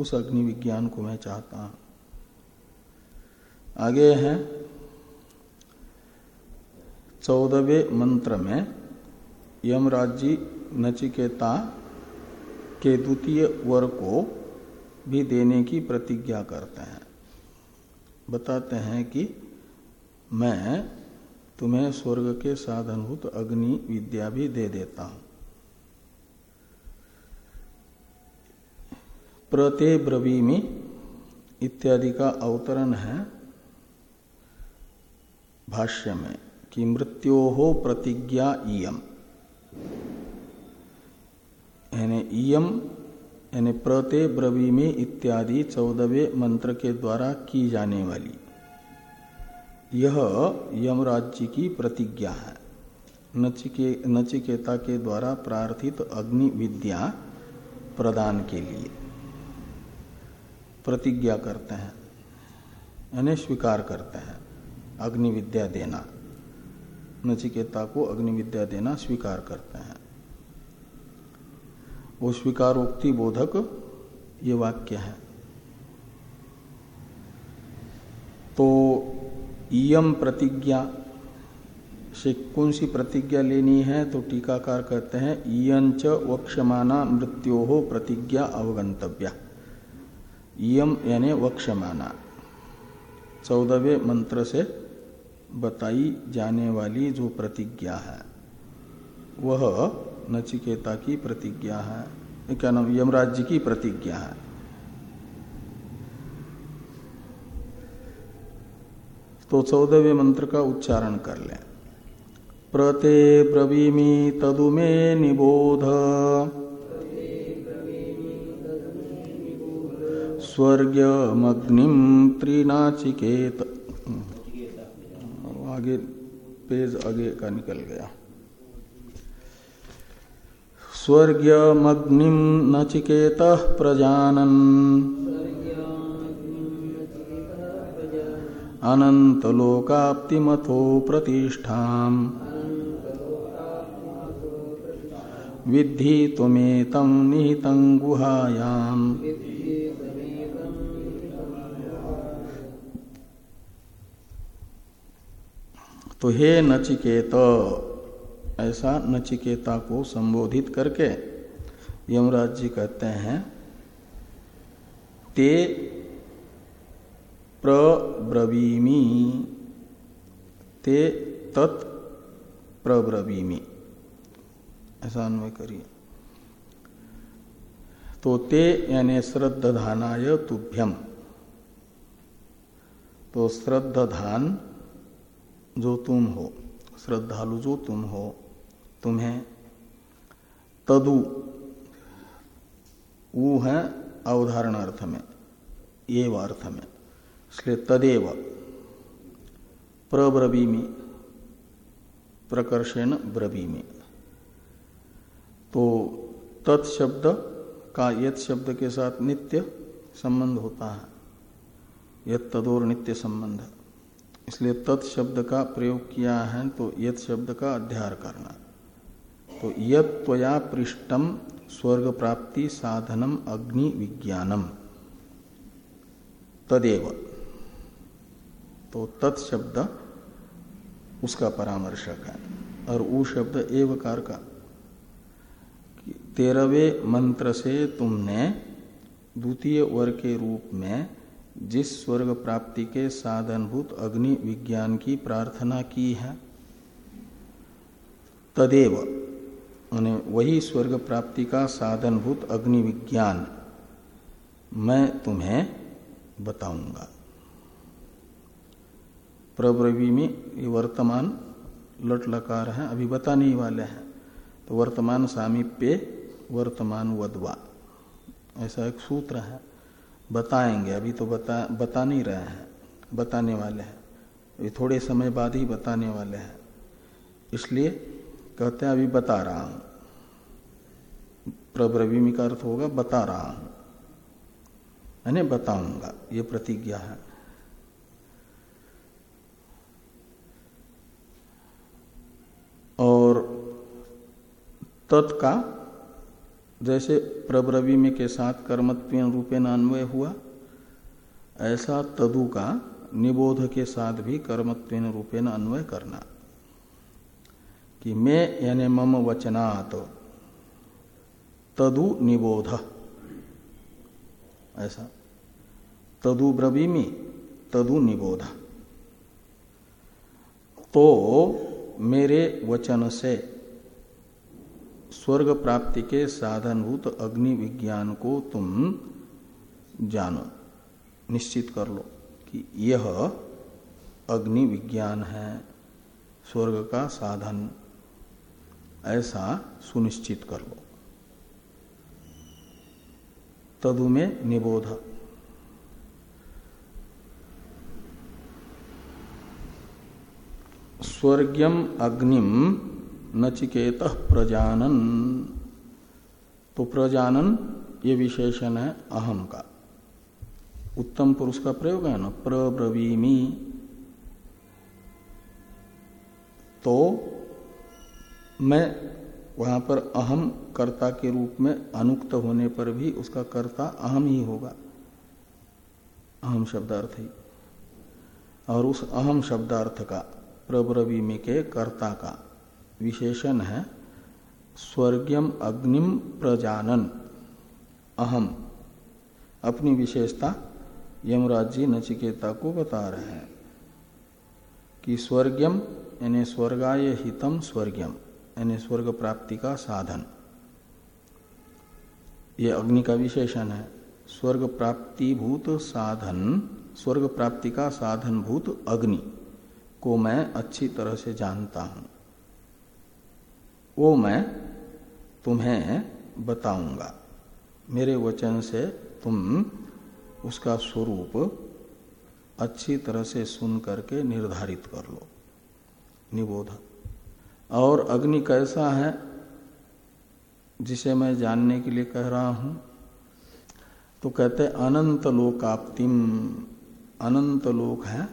उस अग्नि विज्ञान को मैं चाहता हूँ। आगे है। चौदहवे मंत्र में यमराजी नचिकेता के द्वितीय वर को भी देने की प्रतिज्ञा करते हैं। बताते हैं कि मैं तुम्हें स्वर्ग के साधनभूत अग्नि विद्या भी दे देता हूँ। प्रते ब्रवीमी इत्यादि का अवतरण है भाष्य में कि मृत्यो प्रतिज्ञा इयम। यानी इयम यानी प्रते ब्रवीमी इत्यादि चौदहवें मंत्र के द्वारा की जाने वाली। यह यमराज्य की प्रतिज्ञा है। नचिके, नचिकेता के द्वारा प्रार्थित अग्नि विद्या प्रदान के लिए प्रतिज्ञा करते हैं। यानी स्वीकार करते हैं। अग्नि विद्या देना। नचिकेता को अग्नि विद्या देना स्वीकार करते हैं। वो स्वीकारोक्ति बोधक ये वाक्य है। तो इयम प्रतिज्ञा, से कौन सी प्रतिज्ञा लेनी है? तो टीकाकार कहते हैं, इयंच वक्षमाना मृत्यो हो प्रतिज्ञा अवगंतव्या। यानी वक्षमाना। चौदहवें मंत्र से बताई जाने वाली जो प्रतिज्ञा है, वह नचिकेता की प्रतिज्ञा है, क्या नाम यमराज्य की प्रतिज्ञा है। तो चौदहवें मंत्र का उच्चारण कर लें। प्रते ब्रवीमी तदुमे निबोध। स्वर्गमग्निम त्रिनाचिकेत। आगे पेज आगे का निकल गया। स्वर्गमग्निम नचिकेत प्रजानन। अनंतलोकाप्तिमथो प्रतिष्ठा विद्धि निहितं गुहायाम्। तो हे नचिकेत, ऐसा नचिकेता को संबोधित करके यमराज जी कहते हैं, ते प्रब्रवीमी, ते तत् प्रब्रवीमी। ऐसा अन्वय करिए। तो ते यानी श्रद्धानाय तुभ्यम। तो श्रद्धान जो तुम हो, श्रद्धालु जो तुम हो, तुम्हें तदु वो है अवधारण अर्थ में ये अर्थ में, इसलिए तदेव प्रब्रवीमी, प्रकर्षण ब्रवीमी। तो तत्शब्द का यत शब्द के साथ नित्य संबंध होता है, यत तदोर नित्य संबंध इसलिए तत्शब्द का प्रयोग किया है तो यत शब्द का अध्यार करना। तो यत त्वया पृष्ठम स्वर्ग प्राप्ति साधनम अग्नि विज्ञानम। तदेव। तो तत्शब्द उसका परामर्शक है, और वो शब्द एवकार का। तेरहवें मंत्र से तुमने द्वितीय वर्ग के रूप में जिस स्वर्ग प्राप्ति के साधनभूत अग्नि विज्ञान की प्रार्थना की है, तदेव उन्हें वही स्वर्ग प्राप्ति का साधनभूत अग्नि विज्ञान मैं तुम्हें बताऊँगा। प्रब्रवी में ये वर्तमान लट लकार है, अभी बताने वाले हैं। तो वर्तमान सामीप्य वर्तमान वधवा ऐसा एक सूत्र है। बताएँगे, अभी तो बता बता नहीं रहे हैं, बताने वाले हैं। अभी थोड़े समय बाद ही बताने वाले हैं। इसलिए कहते हैं, अभी बता रहा हूँ। प्रब्रवीमी का अर्थ होगा, बता रहा हूँ। यानी बताऊँगा, ये प्रतिज्ञा है। और तत्का जैसे प्रब्रवीमी के साथ कर्मत्व रूपे अन्वय हुआ, ऐसा तदु का निबोध के साथ भी कर्मत्व रूपे अन्वय करना। कि मैं यानी मम वचनात्, तदु निबोध। ऐसा। तदु ब्रवीमी तदु निबोध। तो मेरे वचन से स्वर्ग प्राप्ति के साधनभूत अग्नि विज्ञान को तुम जानो, निश्चित कर लो कि यह अग्नि विज्ञान है, स्वर्ग का साधन। ऐसा सुनिश्चित कर लो। तदु में निबोध। स्वर्गम अग्निम नचिकेत प्रजानन। तो प्रजानन, ये विशेषण है अहम का। उत्तम पुरुष का प्रयोग है ना, प्रब्रवीमी। तो मैं वहाँ पर अहम कर्ता के रूप में अनुक्त होने पर भी उसका कर्ता अहम ही होगा। अहम शब्दार्थ ही। और उस अहम शब्दार्थ का, प्रब्रवीमि के कर्ता का विशेषण है, स्वर्गीयम अग्निम प्रजानन। अहम। अपनी विशेषता यमराज जी नचिकेता को बता रहे हैं कि स्वर्गीयम, यानी स्वर्गाय हितम स्वर्गीयम, यानी स्वर्ग प्राप्ति का साधन। ये अग्नि का विशेषण है। स्वर्ग प्राप्ति भूत साधन, स्वर्ग प्राप्ति का साधन भूत अग्नि को मैं अच्छी तरह से जानता हूँ। वो मैं तुम्हें बताऊँगा। मेरे वचन से तुम उसका स्वरूप अच्छी तरह से सुन करके निर्धारित कर लो। निबोध। और अग्नि कैसा है, जिसे मैं जानने के लिए कह रहा हूँ? तो कहते अनंत लोकाप्तिम, अनंत लोक है,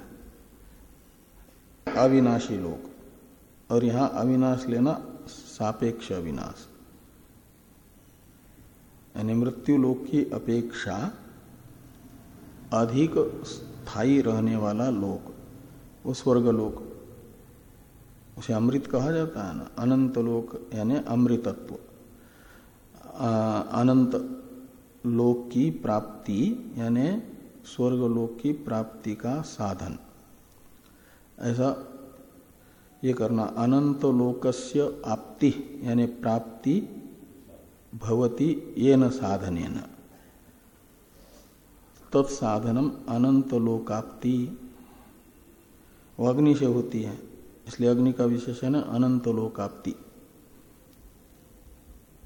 अविनाशी लोक। और यहाँ अविनाश लेना सापेक्ष अविनाश। यानी मृत्यु लोक की अपेक्षा अधिक स्थायी रहने वाला लोक वो स्वर्ग लोक, उसे अमृत कहा जाता है ना? अनंत लोक, यानी अमृतत्व। अनंत लोक की प्राप्ति, यानी स्वर्ग लोक की प्राप्ति का साधन। ऐसा ये करना। अनंत लोकस्य आपति, यानी प्राप्ति, भवती ये न साधन तत्साधनम अनंत लोकाप्ति वो अग्नि से होती है, इसलिए अग्नि का विशेषण है अनंत लोकाप्ति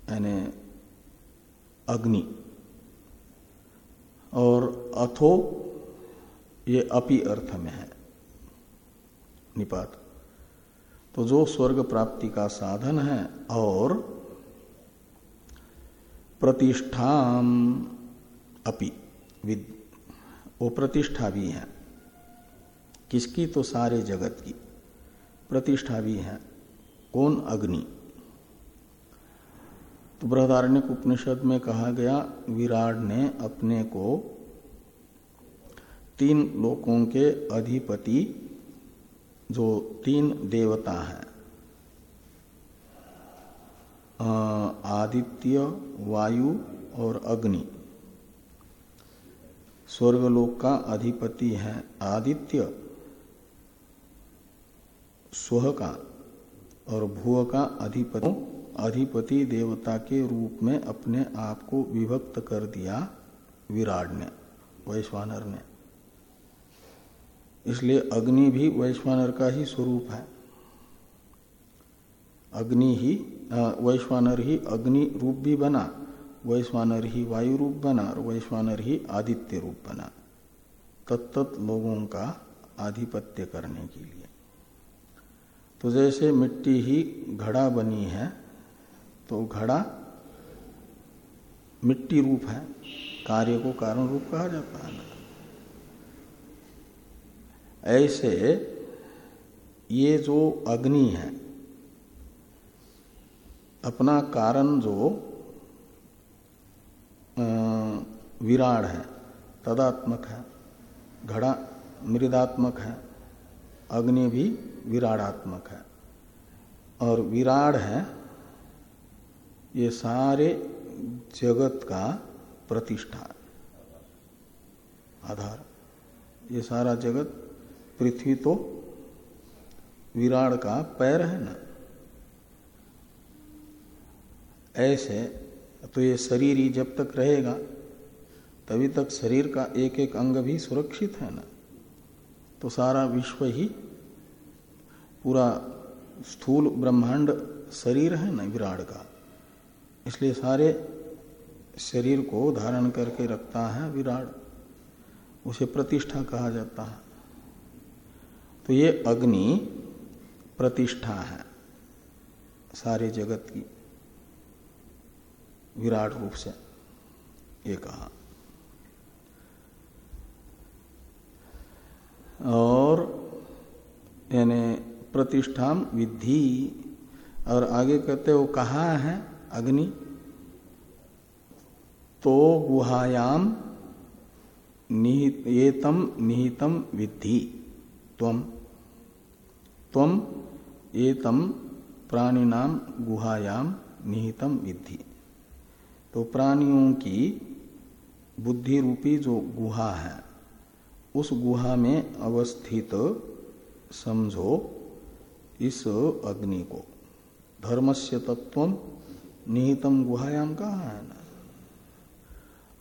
यानी अग्नि। और अथो, ये अपि अर्थ में है। निपात। तो जो स्वर्ग प्राप्ति का साधन है और प्रतिष्ठा अपि वो प्रतिष्ठा भी है। किसकी? तो सारे जगत की प्रतिष्ठा भी है। कौन? अग्नि। तो बृहदारण्य उपनिषद में कहा गया, विराट ने अपने को तीन लोकों के अधिपति जो तीन देवता हैं। आदित्य, वायु और अग्नि। स्वर्गलोक का अधिपति है आदित्य। स्व का और भूव का अधिपति। अधिपति देवता के रूप में अपने आप को विभक्त कर दिया विराट ने, वैश्वानर ने। इसलिए अग्नि भी वैश्वानर का ही स्वरूप है। अग्नि ही वैश्वानर ही अग्नि रूप भी बना, वैश्वानर ही वायु रूप बना, और वैश्वानर ही आदित्य रूप बना। तत्त लोगों का आधिपत्य करने के लिए। तो जैसे मिट्टी ही घड़ा बनी है तो घड़ा मिट्टी रूप है। कार्य को कारण रूप कहा जाता है। ऐसे ये जो अग्नि है, अपना कारण जो विराड है, तदात्मक है, घड़ा मृदात्मक है, अग्नि भी विराडात्मक है। और विराड है, ये सारे जगत का प्रतिष्ठा, आधार। ये सारा जगत पृथ्वी तो विराड का पैर है ना? ऐसे तो ये शरीर ही जब तक रहेगा, तभी तक शरीर का एक एक अंग भी सुरक्षित है ना? तो सारा विश्व ही पूरा स्थूल ब्रह्मांड शरीर है ना विराट का? इसलिए सारे शरीर को धारण करके रखता है विराट। उसे प्रतिष्ठा कहा जाता है। तो ये अग्नि प्रतिष्ठा है, सारे जगत की। विराट रूप से ये कहा। और यानी प्रतिष्ठा विधि और आगे कहते वो कहा है? अग्नि। तो गुहायाम निहित एतम निहितम विद्धि तम तम एतम प्राणी नाम गुहायाम निहितम विधि तो प्राणियों की बुद्धि रूपी जो गुहा है, उस गुहा में अवस्थित समझो इस अग्नि को। धर्मस्य तत्व निहितम गुहायाम कहा है ना?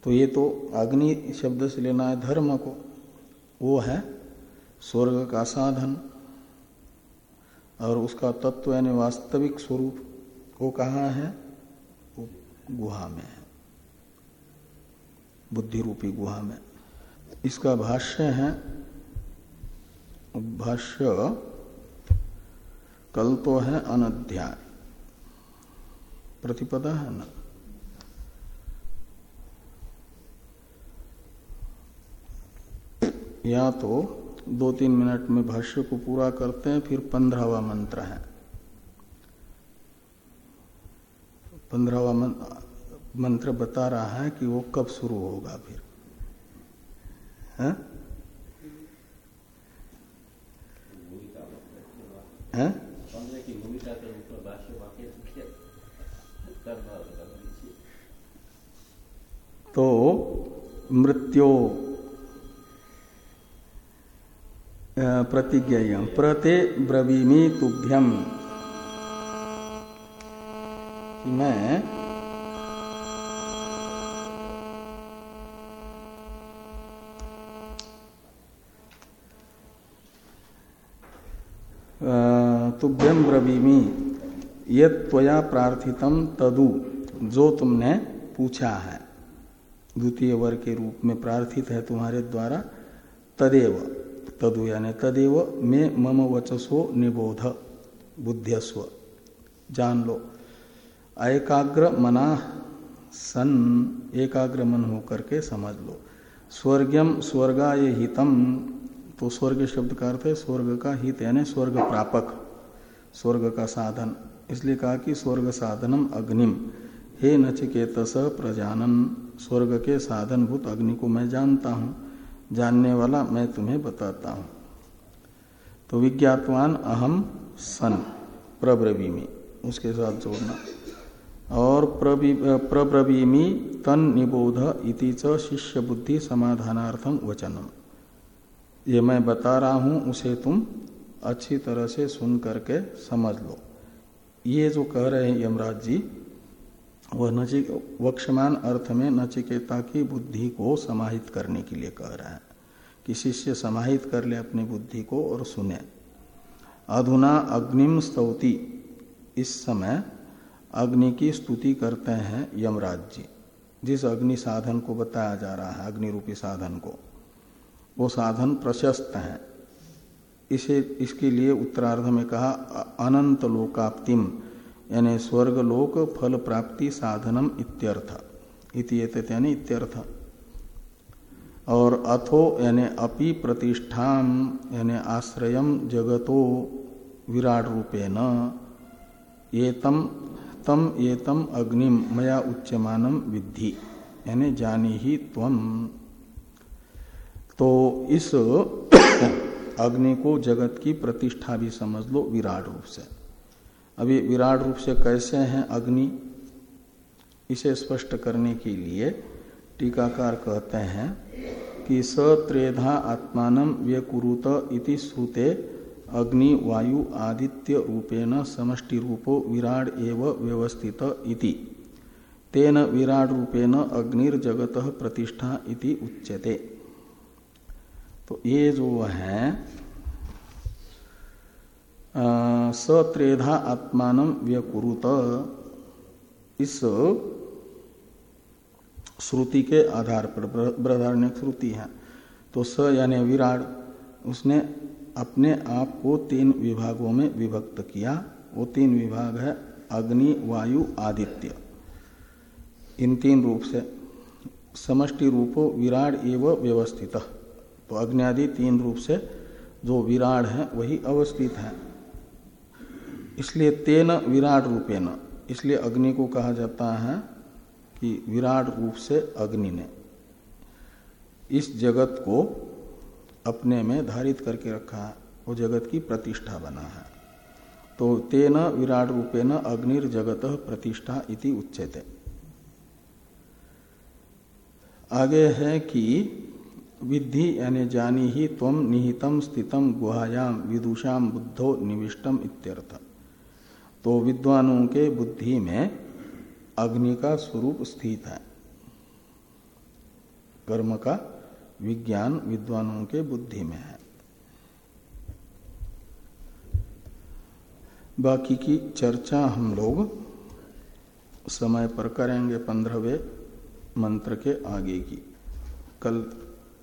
तो ये तो अग्नि शब्द से लेना है धर्म को। वो है स्वर्ग का साधन। और उसका तत्व यानी वास्तविक स्वरूप वो कहाँ है? वो गुहा में है। बुद्धि रूपी गुहा में। इसका भाष्य है, भाष्य कल तो है अनध्याय। प्रतिपदा है ना। या तो दो तीन मिनट में भाष्य को पूरा करते हैं, फिर पंद्रहवा मंत्र है पंद्रहवा मंत्र बता रहा है कि वो कब शुरू होगा फिर है? है? तो मृत्यो प्रतिज्ञ प्रते ब्रवीमी तुभ्यम मैं तुभ्यम ब्रवीमी। ये त्वया प्रार्थितम तदु। जो तुमने पूछा है। द्वितीय वर्ग के रूप में प्रार्थित है तुम्हारे द्वारा तदेव। तदु यानी तदेव में मम वचसो निबोध बुद्धिस्व जान लो। एकाग्र मना सन, एकाग्र मन होकर के समझ लो। स्वर्गम स्वर्गाय हितम तो स्वर्ग शब्द का अर्थ है स्वर्ग का हित, यानी स्वर्ग प्रापक, स्वर्ग का साधन। इसलिए कहा कि स्वर्ग साधनम अग्निम। हे नचिकेतस प्रजानन, स्वर्ग के साधनभूत अग्नि को मैं जानता हूँ। जानने वाला मैं तुम्हें बताता हूँ। तो विज्ञातवान अहम सन, प्रब्रवीमी, उसके साथ जोड़ना। और प्रब्रवीमी तन निबोध इति च शिष्य बुद्धि समाधानार्थम वचनम। ये मैं बता रहा हूँ, उसे तुम अच्छी तरह से सुन करके समझ लो। ये जो कह रहे हैं यमराज जी वह नचिक वक्षमान अर्थ में नचिकेता की बुद्धि को समाहित करने के लिए कह रहा है कि शिष्य समाहित कर ले अपनी बुद्धि को और सुने। अधुना अग्निम स्तौति। इस समय अग्नि की स्तुति करते हैं यमराज जी। जिस अग्नि साधन को बताया जा रहा है अग्नि रूपी साधन को, वो साधन प्रशस्त है। इसे, इसके लिए उत्तरार्ध में कहा अनंत लोकाप्तिम। यानी स्वर्गलोक फल प्राप्ति साधनम इत्यर्थ। इति यानी इत्यर्थ। और अथो यानी अपि प्रतिष्ठा यानी आश्रय जगतो विराट रूपेण। एतम, तम, एतम अग्निम मया उच्यमानम विद्धि। यानी जानी ही त्वम तो इस अग्नि को जगत की प्रतिष्ठा भी समझ लो विराट रूप से। अभी विराट रूप से कैसे हैं अग्नि, इसे स्पष्ट करने के लिए टीकाकार कहते हैं कि सत्रेधा आत्मान व्यकुरुत इति श्रुते अग्नि वायु आदित्य रूपेण समष्टि रूपो विराट एव व्यवस्थित इति। तेन विराट रूपेण अग्निर्जगत प्रतिष्ठा इति उच्यते। तो ये जो है सत्रेधा आत्मान व्यकुरुत। इस श्रुति के आधार पर बृहदारण्य श्रुति है। तो स यानी विराट, उसने अपने आप को तीन विभागों में विभक्त किया। वो तीन विभाग है, अग्नि, वायु, आदित्य। इन तीन रूप से, समष्टि रूपो विराट एवं व्यवस्थित। तो अग्नि आदि तीन रूप से, जो विराट है, वही अवस्थित है। इसलिए तेन विराट रूपेण। इसलिए अग्नि को कहा जाता है कि विराट रूप से अग्नि ने इस जगत को अपने में धारित करके रखा है। वो जगत की प्रतिष्ठा बना है। तो तेन विराट रूपेण अग्निर्जगत प्रतिष्ठा इति उच्यते। आगे है कि विधि यानी जानी ही तम निहितम स्थितम गुहायाम विदुषाम बुद्धो निविष्टम इत्यर्थ। तो विद्वानों के बुद्धि में अग्नि का स्वरूप स्थित है। कर्म का विज्ञान विद्वानों के बुद्धि में है। बाकी की चर्चा हम लोग समय पर करेंगे पंद्रहवें मंत्र के आगे की। कल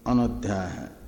अनध्याय है।